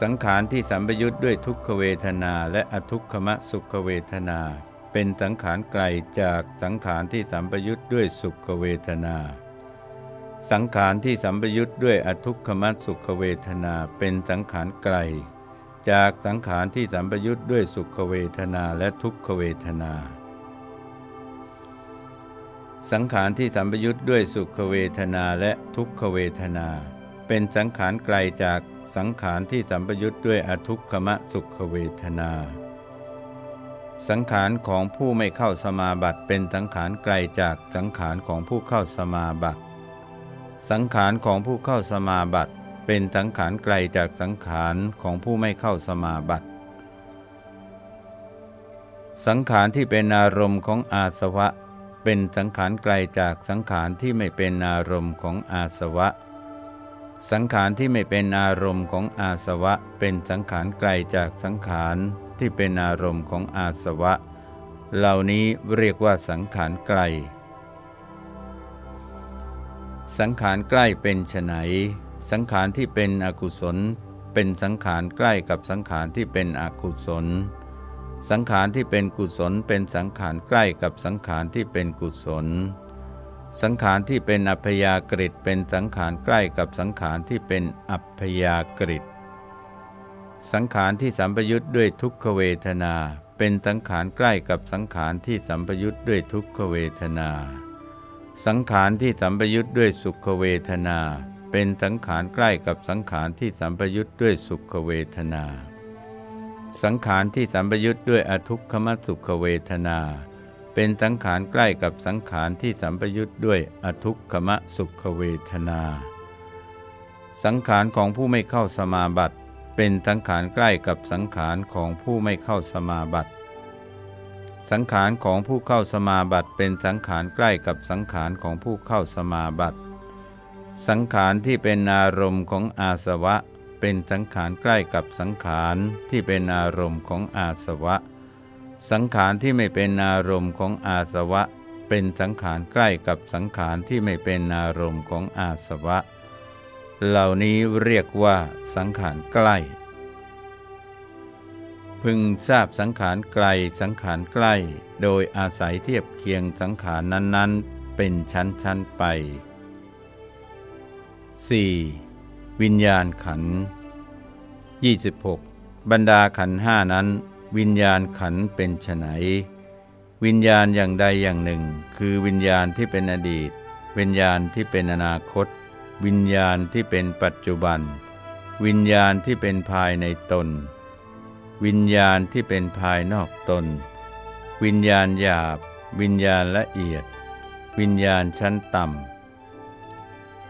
Speaker 1: สังขารที่สัมปยุทธ์ด้วยทุกขเวทนา และอทุกขมะสุขเวทนา เป็นสังขารไกลจากสังขารที่สัมปยุทธ์ด้วยสุขเวทนา สังขารที่สัมปยุทธ์ด้วยอทุกขมะสุขเวทนา เป็นสังขารไกล จากสังขารที่สัมปยุทธ์ด้วยสุขเวทนาและทุกขเวทนา สังขารที่สัมปยุทธ์ด้วยสุขเวทนาและทุกขเวทนา เป็นสังขารไกลจากสังขารที่สัมปยุทธ์ด้วยอทุกขมะสุขเวทนา สังขารของผู้ไม่เข้าสมาบัติเป็นสังขารไกลจากสังขารของผู้เข้าสมาบัติ สังขารของผู้เข้าสมาบัติเป็นสังขารไกลจากสังขารของผู้ไม่เข้าสมาบัติ สังขารที่เป็นอารมณ์ของอาสวะ เป็นสังขารไกลจากสังขารที่ไม่เป็นอารมณ์ของอาสวะ สังขารที่ไม่เป็นอารมณ์ของอาสวะ เป็นสังขารไกลจากสังขารที่เป็นอารมณ์ของอาสวะ เหล่านี้เรียกว่าสังขารไกล สังขารใกล้เป็นไฉนสังขารที่เป็นอกุศล เป็นสังขารใกล้กับสังขารที่เป็นอกุศล สังขารที่เป็นกุศลเป็นสังขารใกล้กับสังขารที่เป็นกุศล สังขารที่เป็นอัพยากฤิเป็นสังขารใกล้กับสังขารที่เป็นอัพยากฤิสังขารที่สัมปยุทธ์ด้วยทุกขเวทนา เป็นสังขารใกล้กับสังขารที่สัมปยุทธ์ด้วยทุกขเวทนา สังขารที่สัมปยุทธ์ด้วยสุขเวทนา เป็นสังขารใกล้กับสังขารที่สัมปยุทธ์ด้วยสุขเวทนา สังขารที่สัมปยุทธ์ด้วยอทุกขมสุขเวทนา เป็นสังขารใกล้กับสังขารที่สัมปยุทธ์ด้วยอทุกขมสุขเวทนา สังขารของผู้ไม่เข้าสมาบัติ เป็นสังขารใกล้กับสังขารของผู้ไม่เข้าสมาบัติสังขารของผู้เข้าสมาบัติเป็นสังขารใกล้กับสังขารของผู้เข้าสมาบัติ สังขารที่เป็นอารมณ์ของอาสวะ เป็นสังขารใกล้กับสังขารที่เป็นอารมณ์ของอาสวะ สังขารที่ไม่เป็นอารมณ์ของอาสวะ เป็นสังขารใกล้กับสังขารที่ไม่เป็นอารมณ์ของอาสวะ เหล่านี้เรียกว่าสังขารใกล้ พึงทราบสังขารไกลสังขารใกล้ โดยอาศัยเทียบเคียงสังขารนั้นๆ เป็นชั้นๆไป 4. วิญญาณขันธ์26บรรดาขันห้านั้น วิญญาณขันเป็นไฉนวิญญาณอย่างใดอย่างหนึ่ง คือวิญญาณที่เป็นอดีต วิญญาณที่เป็นอนาคต วิญญาณที่เป็นปัจจุบัน วิญญาณที่เป็นภายในตน วิญญาณที่เป็นภายนอกตน วิญญาณหยาบ วิญญาณละเอียด วิญญาณชั้นต่ำ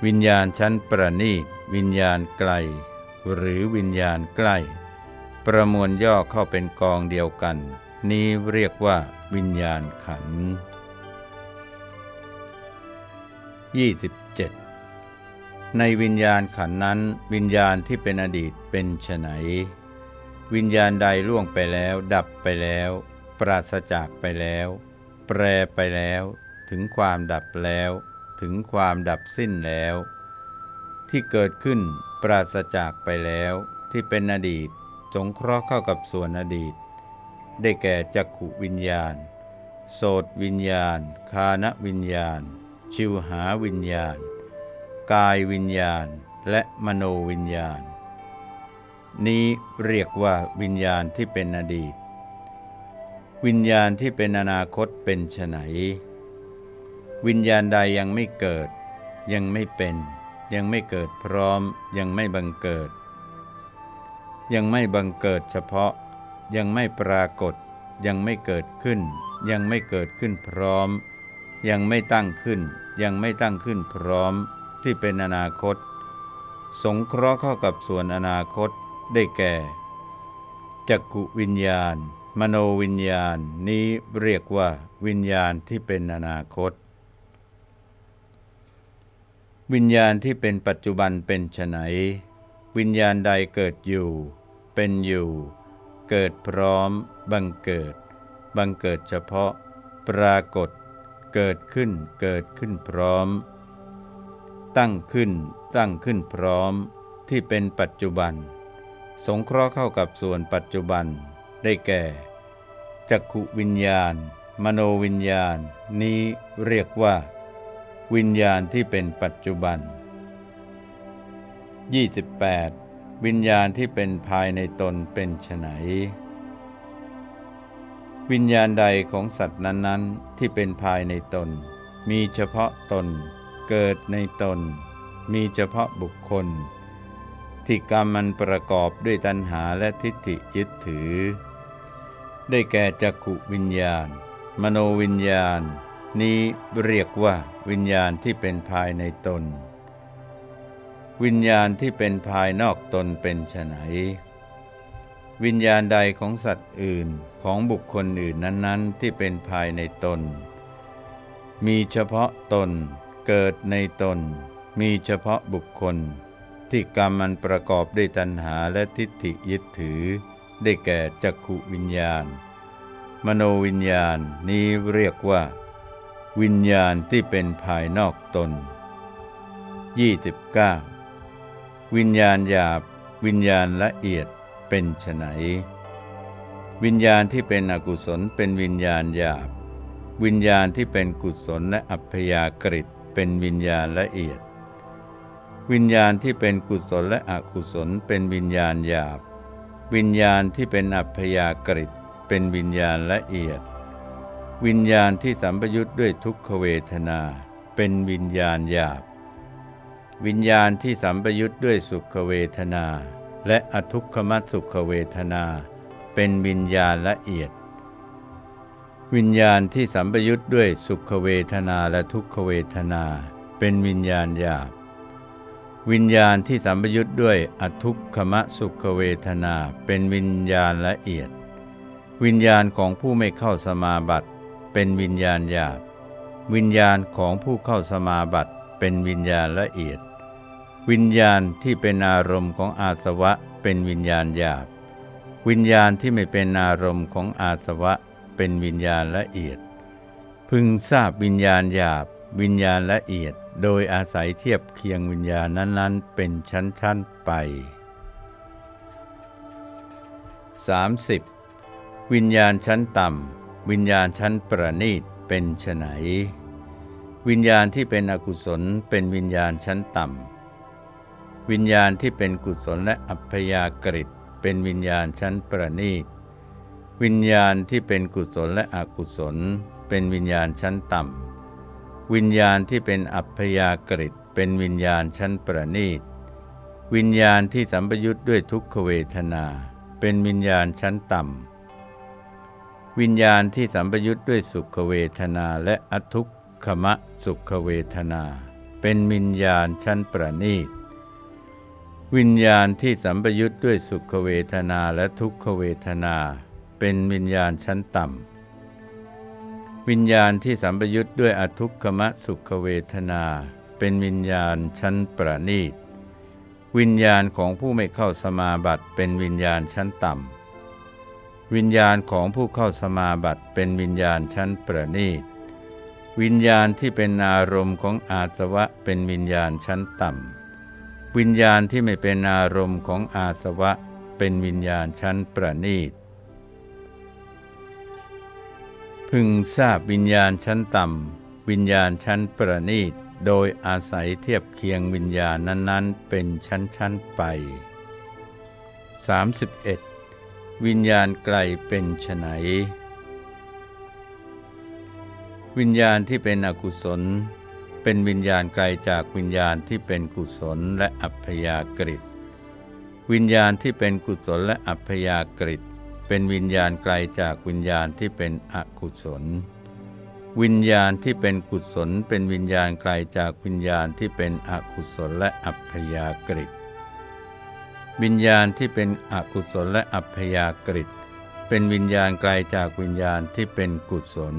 Speaker 1: วิญญาณชั้นประณีตวิญญาณไกล หรือวิญญาณใกล้ ประมวลย่อเข้าเป็นกองเดียวกัน นี้เรียกว่าวิญญาณขันธ์27ในวิญญาณขันนั้น วิญญาณที่เป็นอดีตเป็นไฉนวิญญาณใดล่วงไปแล้ว ดับไปแล้ว ปราศจากไปแล้ว แปรไปแล้ว ถึงความดับแล้ว ถึงความดับสิ้นแล้ว ที่เกิดขึ้นปราศจากไปแล้วที่เป็นอดีตสงเคราะห์เข้ากับส่วนอดีต ได้แก่จักขุวิญญาณ โสตวิญญาณ คานวิญญาณ ชิวหาวิญญาณ กายวิญญาณ และมโนวิญญาณ นี้เรียกว่าวิญญาณที่เป็นอดีต วิญญาณที่เป็นอนาคตเป็นไฉน วิญญาณใดยังไม่เกิด ยังไม่เป็น ยังไม่เกิดพร้อม ยังไม่บังเกิด ยังไม่บังเกิดเฉพาะ ยังไม่ปรากฏ ยังไม่เกิดขึ้น ยังไม่เกิดขึ้นพร้อม ยังไม่ตั้งขึ้น ยังไม่ตั้งขึ้นพร้อม ที่เป็นอนาคต สงเคราะห์เข้ากับส่วนอนาคตได้แก่จักกุวิญญาณ มโนวิญญาณ นี้เรียกว่าวิญญาณที่เป็นอนาคต วิญญาณที่เป็นปัจจุบันเป็นไฉนวิญญาณใดเกิดอยู่ เป็นอยู่ เกิดพร้อม บังเกิด บังเกิดเฉพาะ ปรากฏ เกิดขึ้น เกิดขึ้นพร้อม ตั้งขึ้น ตั้งขึ้นพร้อม ที่เป็นปัจจุบัน สงเคราะห์เข้ากับส่วนปัจจุบัน ได้แก่ จักขุวิญญาณ มโนวิญญาณ นี้เรียกว่า วิญญาณที่เป็นปัจจุบัน 28. วิญญาณที่เป็นภายในตนเป็นไฉนวิญญาณใดของสัตว์นั้นๆ ที่เป็นภายในตน มีเฉพาะตน เกิดในตน มีเฉพาะบุคคล ที่กรรมมันประกอบด้วยตัณหาและทิฏฐิยึดถือ ได้แก่จักขุวิญญาณ มโนวิญญาณ นี้เรียกว่าวิญญาณที่เป็นภายในตน วิญญาณที่เป็นภายนอกตนเป็นไฉนวิญญาณใดของสัตว์อื่นของบุคคลอื่นนั้นๆ ที่เป็นภายในตน มีเฉพาะตนเกิดในตน มีเฉพาะบุคคล ที่กรรมมันประกอบด้วยตัณหาและทิฏฐิยึดถือ ได้แก่จักขุวิญญาณ มโนวิญญาณนี้เรียกว่า วิญญาณที่เป็นภายนอกตน 29. วิญญาณหยาบ วิญญาณละเอียดเป็นไฉนวิญญาณที่เป็นอกุศลเป็นวิญญาณหยาบ วิญญาณที่เป็นกุศลและอัพยากฤิเป็นวิญญาณละเอียด วิญญาณที่เป็นกุศลและอกุศลเป็นวิญญาณหยาบ วิญญาณที่เป็นอัพยากฤิเป็นวิญญาณละเอียด วิญญาณที่สัมปยุทธ์ด้วยทุกขเวทนา เป็นวิญญาณหยาบ วิญญาณที่สัมปยุทธ์ด้วยสุขเวทนา และอทุกขมัสุขเวทนา เป็นวิญญาณละเอียด วิญญาณที่สัมปยุทธ์ด้วยสุขเวทนาและทุกขเวทนา เป็นวิญญาณหยาบ วิญญาณที่สัมปยุทธ์ด้วยอทุกขมสุขเวทนา เป็นวิญญาณละเอียด วิญญาณของผู้ไม่เข้าสมาบัติ เป็นวิญญาณหยาบ วิญญาณของผู้เข้าสมาบัติเป็นวิญญาณละเอียด วิญญาณที่เป็นอารมณ์ของอาสวะเป็นวิญญาณหยาบ วิญญาณที่ไม่เป็นอารมณ์ของอาสวะเป็นวิญญาณละเอียด พึงทราบวิญญาณหยาบ วิญญาณละเอียด โดยอาศัยเทียบเคียงวิญญาณนั้นๆ เป็นชั้นๆไป 30. วิญญาณชั้นต่ำ วิญญาณชั้นประณีตเป็นไฉนวิญญาณที่เป็นอกุศลเป็นวิญญาณชั้นต่ำ วิญญาณที่เป็นกุศลและอัพยากฤิตเป็นวิญญาณชั้นประณีต วิญญาณที่เป็นกุศลและอกุศล เป็นวิญญาณชั้นต่ำ วิญญาณที่เป็นอัพยากฤิตเป็นวิญญาณชั้นประณีต วิญญาณที่สัมปยุทธ์ด้วยทุกขเวทนา เป็นวิญญาณชั้นต่ำ วิญญาณที่สัมปยุทธ์ด้วยสุขเวทนาและอทุกขมะสุขเวทนา เป็นวิญญาณชั้นประณีต วิญญาณที่สัมปยุทธ์ด้วยสุขเวทนาและทุกขเวทนา เป็นวิญญาณชั้นต่ำ วิญญาณที่สัมปยุทธ์ด้วยอทุกขมะสุขเวทนา เป็นวิญญาณชั้นประณีต วิญญาณของผู้ไม่เข้าสมาบัติเป็นวิญญาณชั้นต่ำ วิญญาณของผู้เข้าสมาบัติเป็นวิญญาณชั้นประณีต วิญญาณที่เป็นอารมณ์ของอาสวะเป็นวิญญาณชั้นต่ำ วิญญาณที่ไม่เป็นอารมณ์ของอาสวะเป็นวิญญาณชั้นประณีต พึงทราบวิญญาณชั้นต่ำ วิญญาณชั้นประณีต โดยอาศัยเทียบเคียงวิญญาณนั้นๆ เป็นชั้นๆไป 31. วิญญาณไกลเป็นไฉนวิญญาณที่เป็นอกุศล เป็นวิญญาณไกลจากวิญญาณที่เป็นกุศลและอัพยากฤิวิญญาณที่เป็นกุศลและอัพยากฤิเป็นวิญญาณไกลจากวิญญาณที่เป็นอกุศล วิญญาณที่เป็นกุศล เป็นวิญญาณไกลจากวิญญาณที่เป็นอกุศลและอัพยากฤิ วิญญาณที่เป็นอกุศลและอัพยากฤิเป็นวิญญาณไกลจากวิญญาณที่เป็นกุศล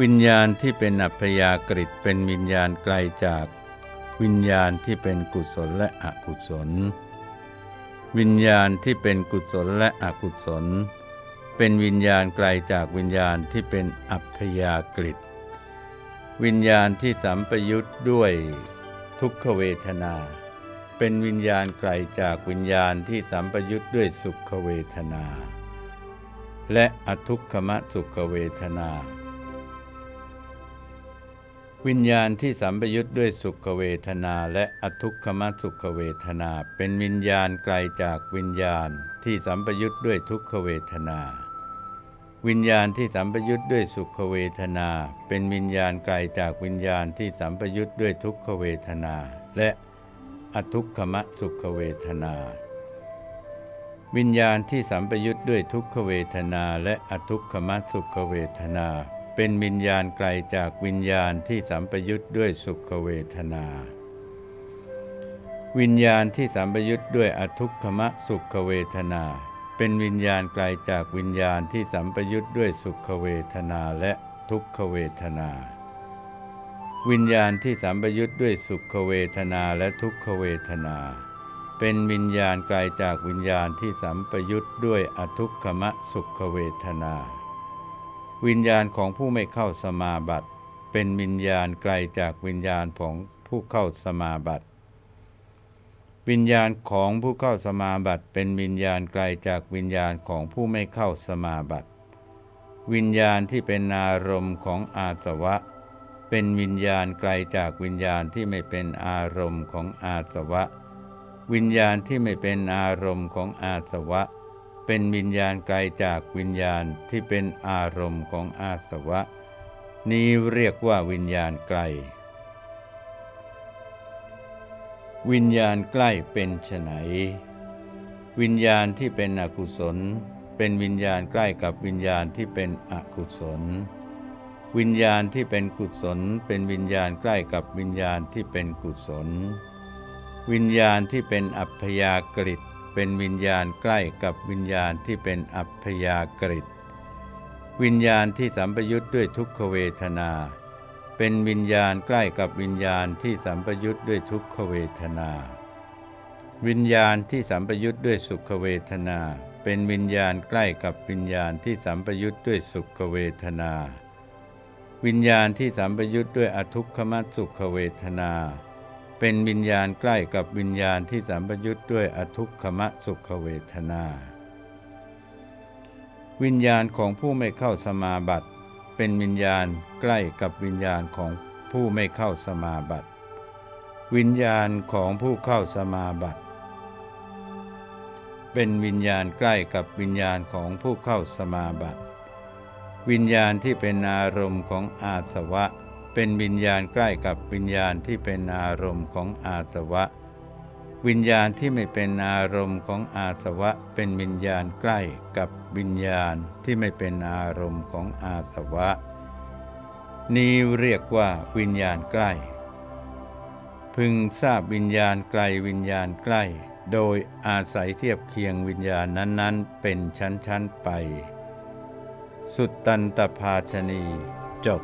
Speaker 1: วิญญาณที่เป็นอัพยากฤิเป็นวิญญาณไกลจาก วิญญาณที่เป็นกุศลและอกุศล วิญญาณที่เป็นกุศลและอกุศล เป็นวิญญาณไกลจากวิญญาณที่เป็นอัพยากฤิวิญญาณที่สัมปยุทธ์ด้วยทุกขเวทนา เป็นวิญญาณไกลจากวิญญาณที่สัมปยุทธ์ด้วยสุขเวทนา และอทุกขมสุขเวทนา วิญญาณที่สัมปยุทธ์ด้วยสุขเวทนา และอทุกขมสุขเวทนา เป็นวิญญาณไกลจากวิญญาณที่สัมปยุทธ์ด้วยทุกขเวทนาววิญญาณที่สัมปยุทธ์ด้วยสุขเวทนา เป็นวิญญาณไกลจากวิญญาณที่สัมปยุทธ์ด้วยทุกขเวทนา และ อทุกขมสุขเวทนา วิญญาณที่สัมปยุทธ์ด้วยทุกขเวทนาและอทุกขมสุขเวทนา เป็นวิญญาณไกลจากวิญญาณที่สัมปยุทธ์ด้วยสุขเวทนา วิญญาณที่สัมปยุทธ์ด้วยอทุกขมสุขเวทนา เป็นวิญญาณไกลจากวิญญาณที่สัมปยุทธ์ด้วยสุขเวทนาและทุกขเวทนา วิญญาณที่สัมปยุทธ์ด้วยสุขเวทนาและทุกขเวทนา เป็นวิญญาณไกลจากวิญญาณที่สัมปยุทธ์ด้วยอทุกขมะสุขเวทนา วิญญาณของผู้ไม่เข้าสมาบัติ เป็นวิญญาณไกลจากวิญญาณของผู้เข้าสมาบัติ วิญญาณของผู้เข้าสมาบัติ เป็นวิญญาณไกลจากวิญญาณของผู้ไม่เข้าสมาบัติ วิญญาณที่เป็นอารมณ์ของอาสวะ เป็นวิญญาณไกลจากวิญญาณที่ไม่เป็นอารมณ์ของอาสวะ วิญญาณที่ไม่เป็นอารมณ์ของอาสวะ เป็นวิญญาณไกลจากวิญญาณที่เป็นอารมณ์ของอาสวะ นี้เรียกว่าวิญญาณไกล วิญญาณใกล้เป็นไฉนวิญญาณที่เป็นอกุศล เป็นวิญญาณใกล้กับวิญญาณที่เป็นอกุศล วิญญาณที่เป็นกุศลเป็นวิญญาณใกล้กับวิญญาณที่เป็นกุศล วิญญาณที่เป็นอัพยากฤิตเป็นวิญญาณใกล้กับวิญญาณที่เป็นอัพยากฤิตวิญญาณที่สัมปยุทธ์ด้วยทุกขเวทนา เป็นวิญญาณใกล้กับวิญญาณที่สัมปยุทธ์ด้วยทุกขเวทนา วิญญาณที่สัมปยุทธ์ด้วยสุขเวทนา เป็นวิญญาณใกล้กับวิญญาณที่สัมปยุทธ์ด้วยสุขเวทนา วิญญาณที่สัมปยุทธ์ด้วยอทุกขมสุขเวทนา เป็นวิญญาณใกล้กับวิญญาณที่สัมปยุทธ์ด้วยอทุกขมสุขเวทนา วิญญาณของผู้ไม่เข้าสมาบัติ เป็นวิญญาณใกล้กับวิญญาณของผู้ไม่เข้าสมาบัติ วิญญาณของผู้เข้าสมาบัติ เป็นวิญญาณใกล้กับวิญญาณของผู้เข้าสมาบัติ วิญญาณที่เป็นอารมณ์ของอาสวะ เป็นวิญญาณใกล้กับวิญญาณที่เป็นอารมณ์ของอาสวะ วิญญาณที่ไม่เป็นอารมณ์ของอาสวะ เป็นวิญญาณใกล้กับวิญญาณที่ไม่เป็นอารมณ์ของอาสวะ นี้เรียกว่าวิญญาณใกล้ พึงทราบวิญญาณไกลวิญญาณใกล้ โดยอาศัยเทียบเคียงวิญญาณนั้นๆ เป็นชั้นๆไป สุตตันตภาชนี จบ